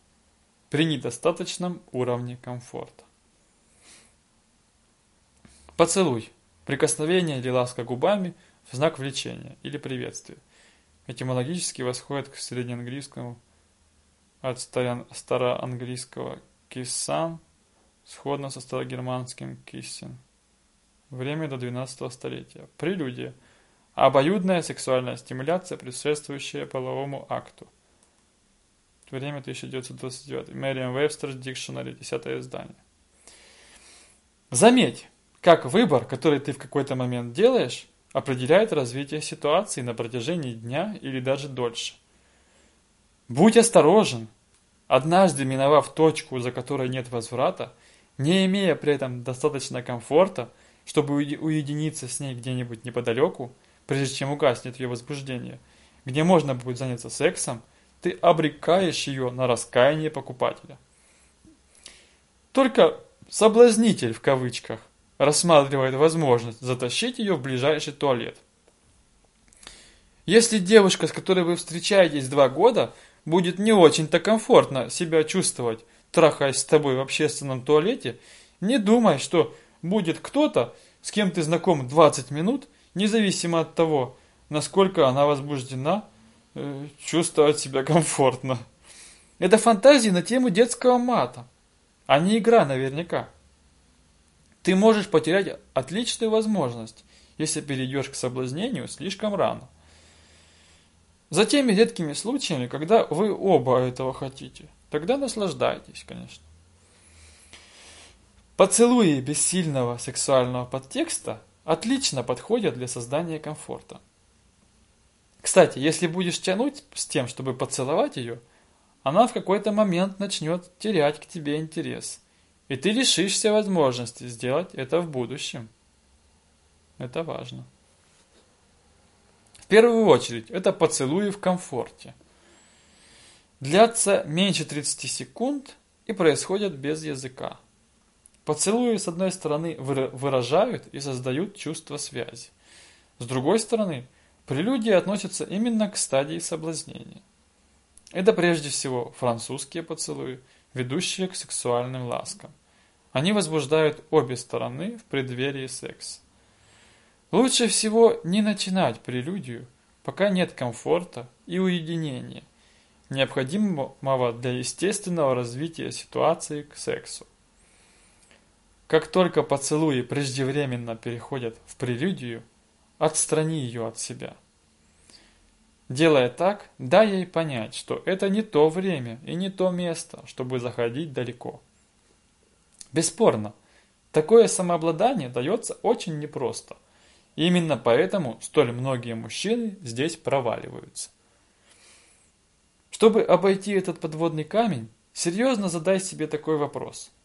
при недостаточном уровне комфорта. Поцелуй. Прикосновение или ласка губами в знак влечения или приветствия. Этимологически восходит к среднеанглийскому от староанглийского киссан, сходно со старогерманским киссен. Время до 12 столетия. Прелюдия. Обоюдная сексуальная стимуляция, предшествующая половому акту. Время 1929. Merriam Webster's Dictionary, 10 издание. Заметь, как выбор, который ты в какой-то момент делаешь, определяет развитие ситуации на протяжении дня или даже дольше. Будь осторожен. Однажды миновав точку, за которой нет возврата, не имея при этом достаточно комфорта, чтобы уединиться с ней где-нибудь неподалеку, прежде чем угаснет ее возбуждение, где можно будет заняться сексом, ты обрекаешь ее на раскаяние покупателя. Только «соблазнитель» в кавычках рассматривает возможность затащить ее в ближайший туалет. Если девушка, с которой вы встречаетесь два года, будет не очень-то комфортно себя чувствовать, трахаясь с тобой в общественном туалете, не думай, что будет кто-то, с кем ты знаком 20 минут, независимо от того, насколько она возбуждена, э, чувствовать себя комфортно. Это фантазии на тему детского мата, а не игра наверняка. Ты можешь потерять отличную возможность, если перейдешь к соблазнению слишком рано. За теми редкими случаями, когда вы оба этого хотите, тогда наслаждайтесь, конечно. Поцелуи без сильного сексуального подтекста отлично подходят для создания комфорта. Кстати, если будешь тянуть с тем, чтобы поцеловать ее, она в какой-то момент начнет терять к тебе интерес. И ты лишишься возможности сделать это в будущем. Это важно. В первую очередь, это поцелуи в комфорте. Длятся меньше 30 секунд и происходят без языка. Поцелуи, с одной стороны, выражают и создают чувство связи. С другой стороны, прелюдия относится именно к стадии соблазнения. Это прежде всего французские поцелуи, ведущие к сексуальным ласкам. Они возбуждают обе стороны в преддверии секса. Лучше всего не начинать прелюдию, пока нет комфорта и уединения, необходимого для естественного развития ситуации к сексу. Как только поцелуи преждевременно переходят в прелюдию, отстрани ее от себя. Делая так, дай ей понять, что это не то время и не то место, чтобы заходить далеко. Бесспорно, такое самообладание дается очень непросто. И именно поэтому столь многие мужчины здесь проваливаются. Чтобы обойти этот подводный камень, серьезно задай себе такой вопрос –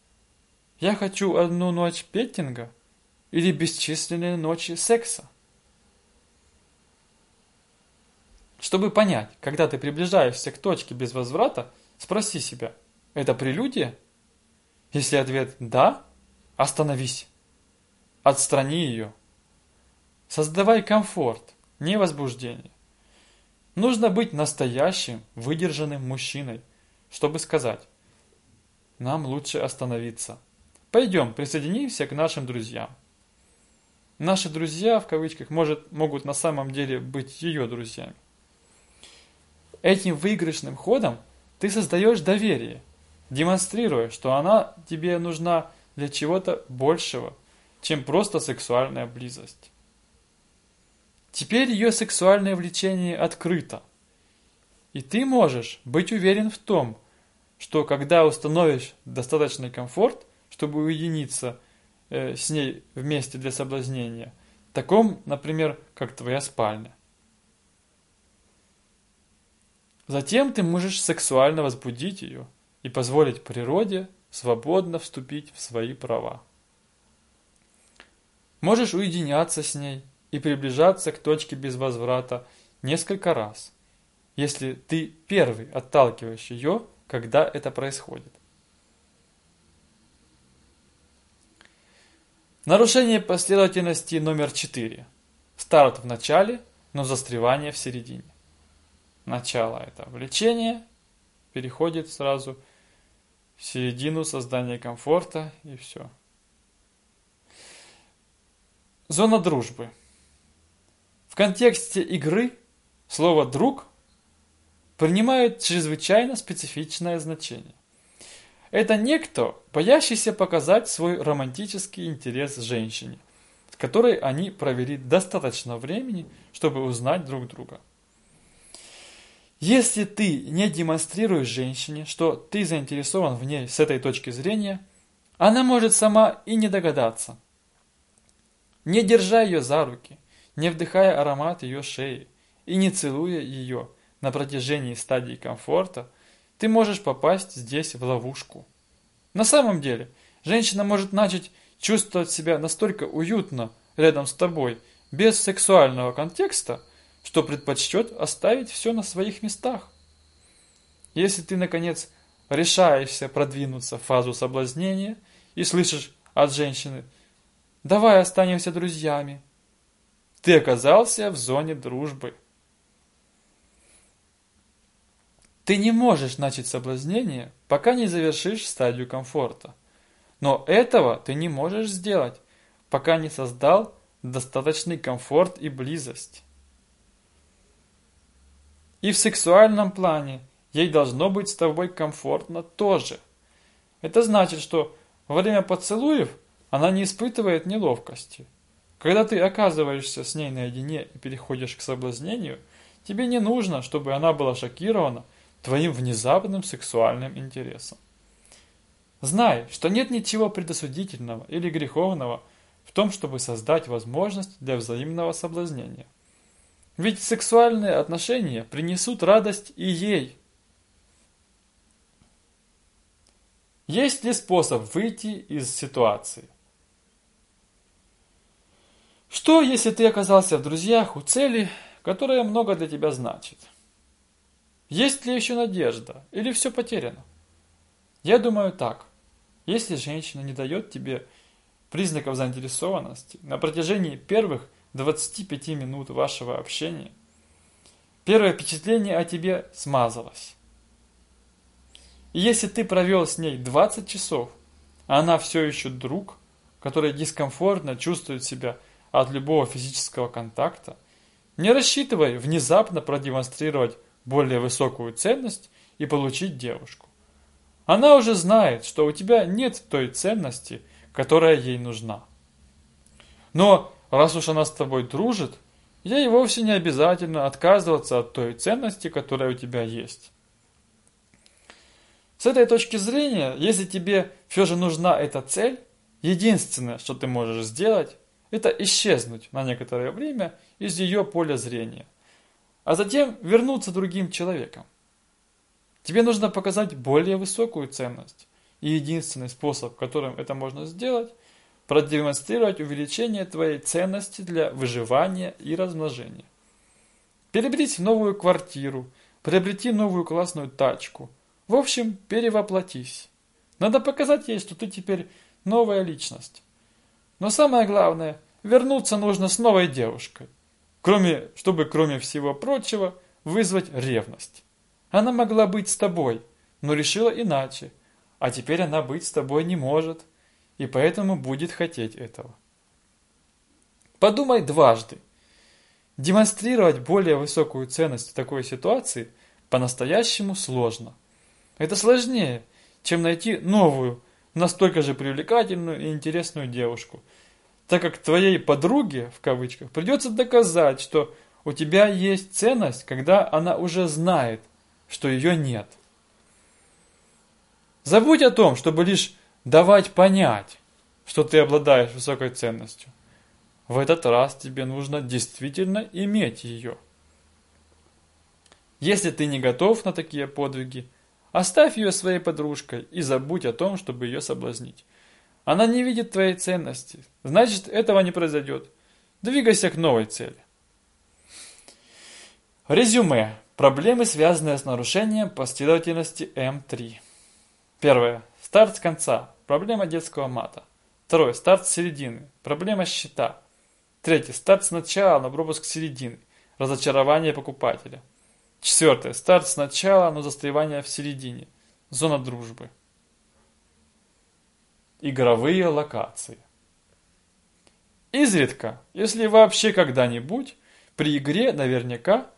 я хочу одну ночь петтинга или бесчисленные ночи секса. Чтобы понять, когда ты приближаешься к точке без возврата, спроси себя, это прелюдия? Если ответ «да», остановись. Отстрани ее. Создавай комфорт, не возбуждение. Нужно быть настоящим, выдержанным мужчиной, чтобы сказать «нам лучше остановиться». Пойдем, присоединимся к нашим друзьям. Наши друзья, в кавычках, может, могут на самом деле быть ее друзьями. Этим выигрышным ходом ты создаешь доверие, демонстрируя, что она тебе нужна для чего-то большего, чем просто сексуальная близость. Теперь ее сексуальное влечение открыто. И ты можешь быть уверен в том, что когда установишь достаточный комфорт, чтобы уединиться э, с ней вместе для соблазнения, таком, например, как твоя спальня. Затем ты можешь сексуально возбудить ее и позволить природе свободно вступить в свои права. Можешь уединяться с ней и приближаться к точке без возврата несколько раз, если ты первый отталкиваешь ее, когда это происходит. Нарушение последовательности номер 4. Старт в начале, но застревание в середине. Начало – это влечение, переходит сразу середину создания комфорта и все. Зона дружбы. В контексте игры слово «друг» принимает чрезвычайно специфичное значение. Это некто, боящийся показать свой романтический интерес женщине, с которой они провели достаточно времени, чтобы узнать друг друга. Если ты не демонстрируешь женщине, что ты заинтересован в ней с этой точки зрения, она может сама и не догадаться. Не держа ее за руки, не вдыхая аромат ее шеи и не целуя ее на протяжении стадии комфорта, ты можешь попасть здесь в ловушку. На самом деле, женщина может начать чувствовать себя настолько уютно рядом с тобой, без сексуального контекста, что предпочтет оставить все на своих местах. Если ты, наконец, решаешься продвинуться в фазу соблазнения и слышишь от женщины «давай останемся друзьями», ты оказался в зоне дружбы. Ты не можешь начать соблазнение, пока не завершишь стадию комфорта. Но этого ты не можешь сделать, пока не создал достаточный комфорт и близость. И в сексуальном плане ей должно быть с тобой комфортно тоже. Это значит, что во время поцелуев она не испытывает неловкости. Когда ты оказываешься с ней наедине и переходишь к соблазнению, тебе не нужно, чтобы она была шокирована – твоим внезапным сексуальным интересом. Знай, что нет ничего предосудительного или греховного в том, чтобы создать возможность для взаимного соблазнения. Ведь сексуальные отношения принесут радость и ей. Есть ли способ выйти из ситуации? Что, если ты оказался в друзьях у цели, которая много для тебя значит? Есть ли еще надежда? Или все потеряно? Я думаю так. Если женщина не дает тебе признаков заинтересованности на протяжении первых 25 минут вашего общения, первое впечатление о тебе смазалось. И если ты провел с ней 20 часов, а она все еще друг, который дискомфортно чувствует себя от любого физического контакта, не рассчитывай внезапно продемонстрировать более высокую ценность и получить девушку. Она уже знает, что у тебя нет той ценности, которая ей нужна. Но раз уж она с тобой дружит, ей вовсе не обязательно отказываться от той ценности, которая у тебя есть. С этой точки зрения, если тебе все же нужна эта цель, единственное, что ты можешь сделать, это исчезнуть на некоторое время из ее поля зрения, а затем вернуться другим человеком. Тебе нужно показать более высокую ценность, и единственный способ, которым это можно сделать, продемонстрировать увеличение твоей ценности для выживания и размножения. Перебрись в новую квартиру, приобрети новую классную тачку. В общем, перевоплотись. Надо показать ей, что ты теперь новая личность. Но самое главное, вернуться нужно с новой девушкой, кроме, чтобы, кроме всего прочего, вызвать ревность. Она могла быть с тобой, но решила иначе, а теперь она быть с тобой не может – и поэтому будет хотеть этого. Подумай дважды. Демонстрировать более высокую ценность в такой ситуации по-настоящему сложно. Это сложнее, чем найти новую, настолько же привлекательную и интересную девушку, так как твоей подруге, в кавычках, придется доказать, что у тебя есть ценность, когда она уже знает, что ее нет. Забудь о том, чтобы лишь давать понять, что ты обладаешь высокой ценностью. В этот раз тебе нужно действительно иметь ее. Если ты не готов на такие подвиги, оставь ее своей подружкой и забудь о том, чтобы ее соблазнить. Она не видит твоей ценности, значит этого не произойдет. Двигайся к новой цели. Резюме. Проблемы, связанные с нарушением последовательности М3. Первое. Старт с конца. Проблема детского мата. Второе. Старт с середины. Проблема счета. Третье. Старт с начала, но пропуск середины. Разочарование покупателя. Четвертое. Старт с начала, но застревание в середине. Зона дружбы. Игровые локации. Изредка, если вообще когда-нибудь, при игре наверняка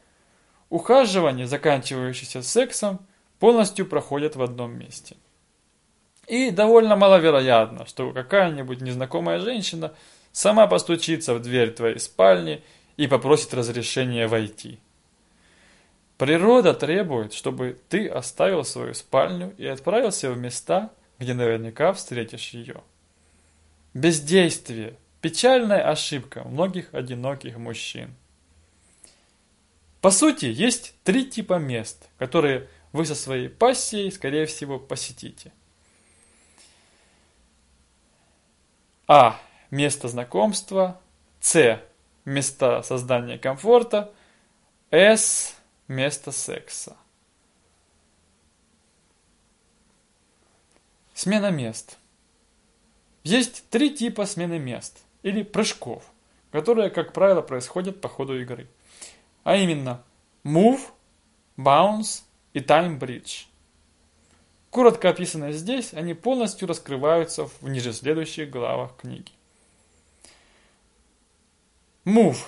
ухаживание, заканчивающееся сексом, полностью проходят в одном месте. И довольно маловероятно, что какая-нибудь незнакомая женщина сама постучится в дверь твоей спальни и попросит разрешения войти. Природа требует, чтобы ты оставил свою спальню и отправился в места, где наверняка встретишь ее. Бездействие – печальная ошибка многих одиноких мужчин. По сути, есть три типа мест, которые вы со своей пассией, скорее всего, посетите. А. Место знакомства. С. Место создания комфорта. С. Место секса. Смена мест. Есть три типа смены мест или прыжков, которые, как правило, происходят по ходу игры. А именно Move, Bounce и Time Bridge. Коротко описанные здесь, они полностью раскрываются в ниже следующих главах книги. Move.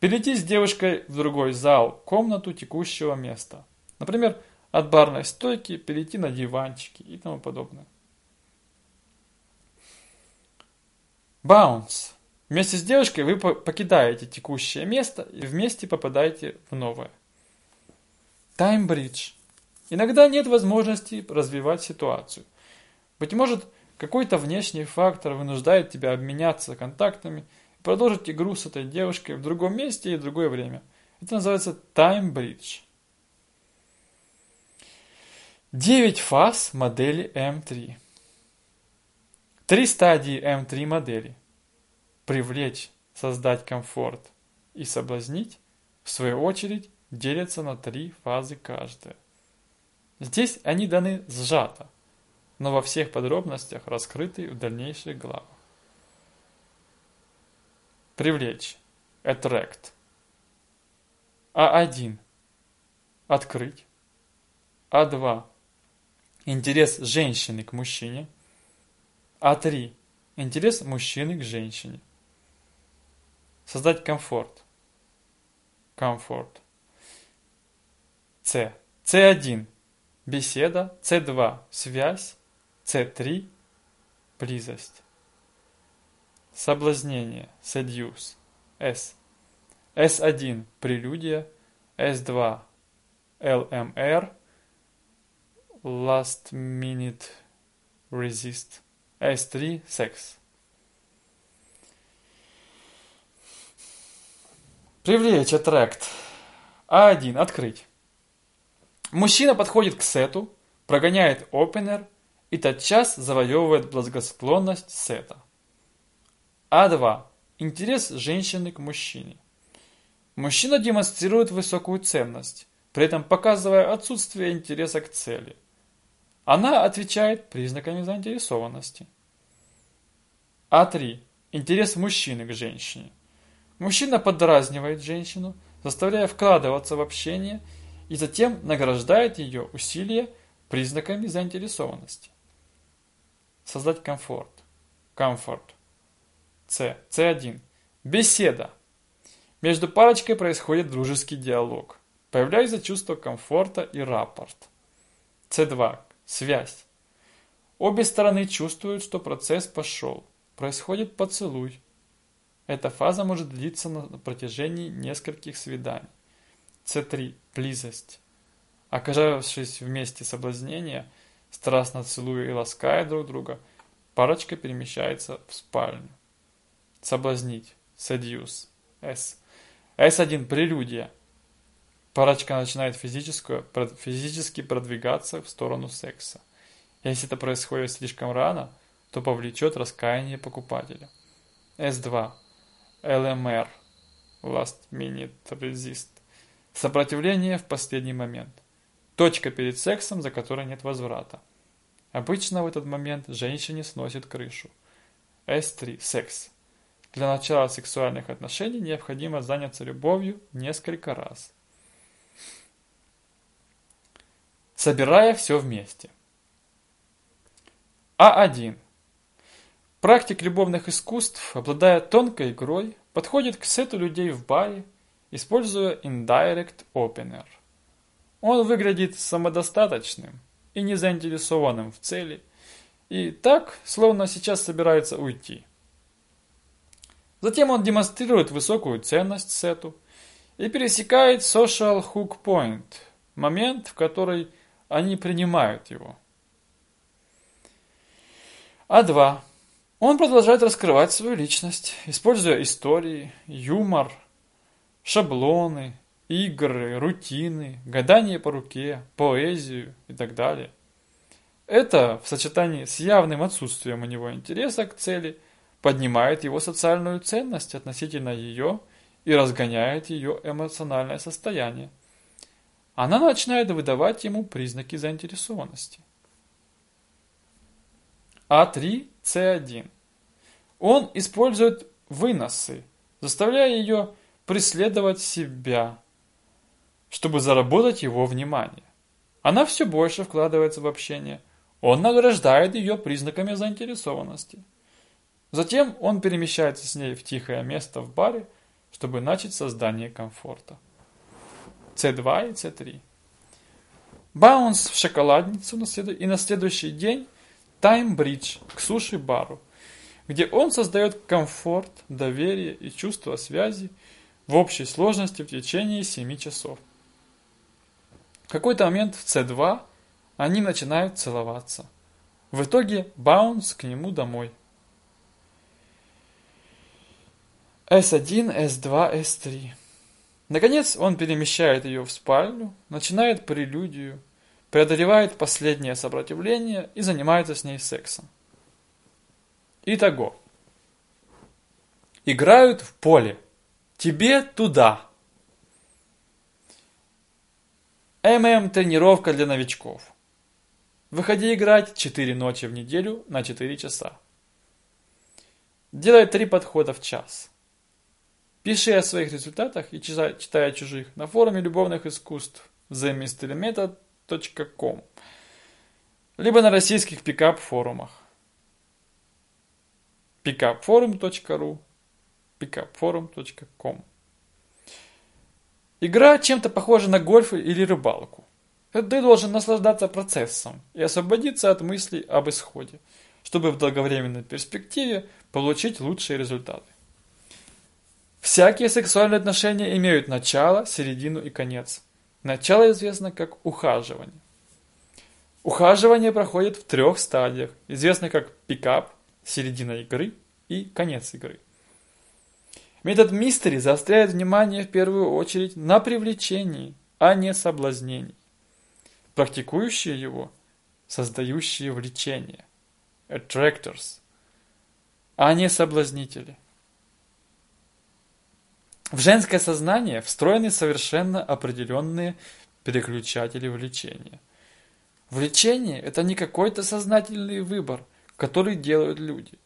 Перейти с девушкой в другой зал, комнату текущего места. Например, от барной стойки перейти на диванчики и тому подобное. Bounce. Вместе с девушкой вы покидаете текущее место и вместе попадаете в новое. Time Bridge. Иногда нет возможности развивать ситуацию. Быть может, какой-то внешний фактор вынуждает тебя обменяться контактами и продолжить игру с этой девушкой в другом месте и в другое время. Это называется Time Bridge. 9 фаз модели M3. Три стадии M3 модели. Привлечь, создать комфорт и соблазнить, в свою очередь, делятся на три фазы каждая. Здесь они даны сжато, но во всех подробностях раскрыты в дальнейших главах. Привлечь. Attract. А1. Открыть. А2. Интерес женщины к мужчине. А3. Интерес мужчины к женщине. Создать комфорт. Комфорт. С. С1. Беседа. С2. Связь. С3. Близость. Соблазнение. Seduce. S. S1. Прелюдия. S2. LMR. Last Minute Resist. S3. Секс. Привлечь, attract. А1. Открыть. Мужчина подходит к сету, прогоняет опенер и тотчас завоевывает благосклонность сета. А2. Интерес женщины к мужчине. Мужчина демонстрирует высокую ценность, при этом показывая отсутствие интереса к цели. Она отвечает признаками заинтересованности. А3. Интерес мужчины к женщине. Мужчина подразнивает женщину, заставляя вкладываться в общение и затем награждает ее усилия признаками заинтересованности. Создать комфорт. Комфорт. С. С1. Беседа. Между парочкой происходит дружеский диалог. Появляется чувство комфорта и рапорт. С2. Связь. Обе стороны чувствуют, что процесс пошел. Происходит поцелуй. Эта фаза может длиться на протяжении нескольких свиданий. С3. Близость. Оказавшись вместе соблазнения, страстно целуя и лаская друг друга, парочка перемещается в спальню. Соблазнить. Seduce. S. S1. Прелюдия. Парочка начинает физическую, физически продвигаться в сторону секса. Если это происходит слишком рано, то повлечет раскаяние покупателя. S2. LMR. Last Minute Resist. Сопротивление в последний момент. Точка перед сексом, за которой нет возврата. Обычно в этот момент женщине сносит крышу. S3. Секс. Для начала сексуальных отношений необходимо заняться любовью несколько раз. Собирая все вместе. А1. Практик любовных искусств, обладая тонкой игрой, подходит к сету людей в баре, используя Indirect Opener. Он выглядит самодостаточным и незаинтересованным в цели, и так, словно сейчас собирается уйти. Затем он демонстрирует высокую ценность сету и пересекает social hook point, момент, в который они принимают его. А2. Он продолжает раскрывать свою личность, используя истории, юмор, шаблоны, игры, рутины, гадание по руке, поэзию и так далее. Это в сочетании с явным отсутствием у него интереса к цели – поднимает его социальную ценность относительно ее и разгоняет ее эмоциональное состояние. Она начинает выдавать ему признаки заинтересованности. А3, С1. Он использует выносы, заставляя ее преследовать себя, чтобы заработать его внимание. Она все больше вкладывается в общение. Он награждает ее признаками заинтересованности. Затем он перемещается с ней в тихое место в баре, чтобы начать создание комфорта. С2 и С3. Баунс в шоколадницу и на следующий день тайм-бридж к суши-бару, где он создает комфорт, доверие и чувство связи в общей сложности в течение 7 часов. В какой-то момент в С2 они начинают целоваться. В итоге Баунс к нему домой – S1, S2, S3. Наконец он перемещает ее в спальню, начинает прелюдию, преодолевает последнее сопротивление и занимается с ней сексом. Итого. Играют в поле. Тебе туда. ММ тренировка для новичков. Выходи играть 4 ночи в неделю на 4 часа. Делай 3 подхода в час. Пиши о своих результатах и о чужих на форуме любовных искусств themysterymethod.com либо на российских пикап-форумах pickupforum.ru pickupforum.com Игра чем-то похожа на гольф или рыбалку. Ты должен наслаждаться процессом и освободиться от мыслей об исходе, чтобы в долговременной перспективе получить лучшие результаты. Всякие сексуальные отношения имеют начало, середину и конец. Начало известно как ухаживание. Ухаживание проходит в трех стадиях, известно как пикап, середина игры и конец игры. Метод мистери заостряет внимание в первую очередь на привлечении, а не соблазнении. Практикующие его – создающие влечение, attractors, а не соблазнители. В женское сознание встроены совершенно определенные переключатели влечения. Влечение – это не какой-то сознательный выбор, который делают люди.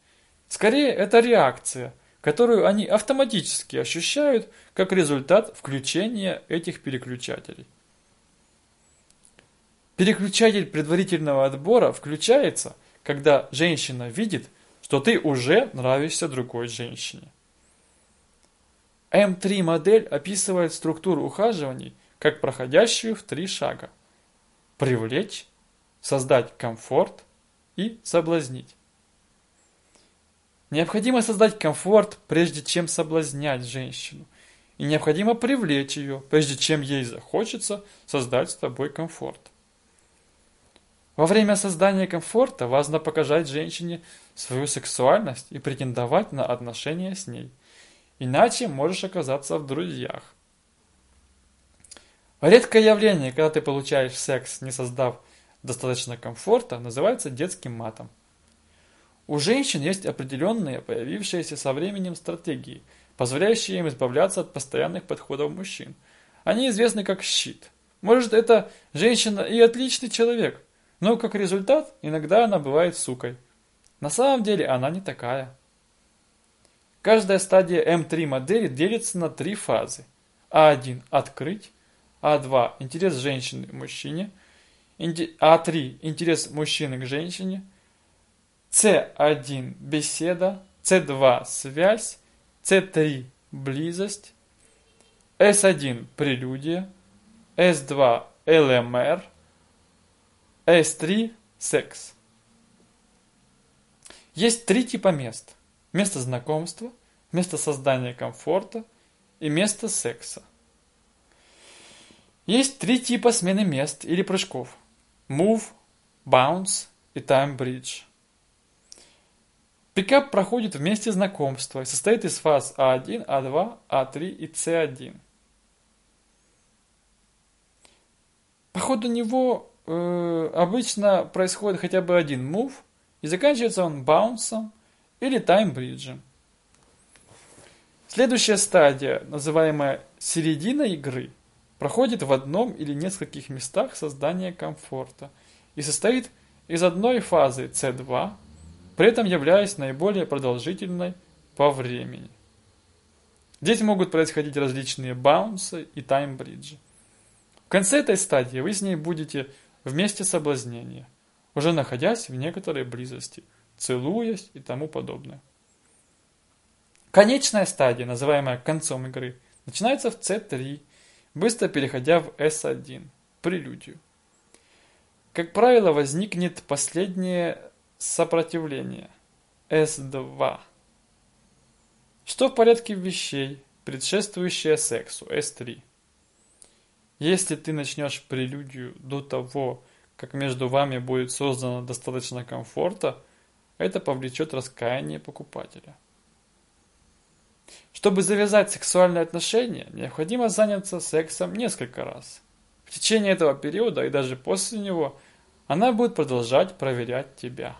Скорее, это реакция, которую они автоматически ощущают как результат включения этих переключателей. Переключатель предварительного отбора включается, когда женщина видит, что ты уже нравишься другой женщине. М3 модель описывает структуру ухаживаний как проходящую в три шага. Привлечь, создать комфорт и соблазнить. Необходимо создать комфорт, прежде чем соблазнять женщину. И необходимо привлечь ее, прежде чем ей захочется создать с тобой комфорт. Во время создания комфорта важно показать женщине свою сексуальность и претендовать на отношения с ней – Иначе можешь оказаться в друзьях. Редкое явление, когда ты получаешь секс, не создав достаточно комфорта, называется детским матом. У женщин есть определенные, появившиеся со временем стратегии, позволяющие им избавляться от постоянных подходов мужчин. Они известны как щит. Может, это женщина и отличный человек, но как результат иногда она бывает сукой. На самом деле она не такая. Каждая стадия М3 модели делится на три фазы. А1 – открыть, А2 – интерес женщины к мужчине, А3 – интерес мужчины к женщине, С1 – беседа, С2 – связь, С3 – близость, С1 – прелюдия, С2 – ЛМР, С3 – секс. Есть три типа мест место знакомства, место создания комфорта и место секса. Есть три типа смены мест или прыжков. Move, Bounce и Time Bridge. Пикап проходит вместе знакомства и состоит из фаз А1, А2, А3 и С1. По ходу него э, обычно происходит хотя бы один move, и заканчивается он баунсом или таймбриджем. Следующая стадия, называемая середина игры, проходит в одном или нескольких местах создания комфорта и состоит из одной фазы C2, при этом являясь наиболее продолжительной по времени. Здесь могут происходить различные баунсы и таймбриджи. В конце этой стадии вы с ней будете вместе соблазнения, уже находясь в некоторой близости – целуясь и тому подобное. Конечная стадия, называемая концом игры, начинается в C3, быстро переходя в S1, прелюдию. Как правило, возникнет последнее сопротивление, S2, что в порядке вещей, предшествующее сексу, S3. Если ты начнешь прелюдию до того, как между вами будет создано достаточно комфорта – это повлечет раскаяние покупателя. Чтобы завязать сексуальные отношения, необходимо заняться сексом несколько раз. В течение этого периода и даже после него она будет продолжать проверять тебя.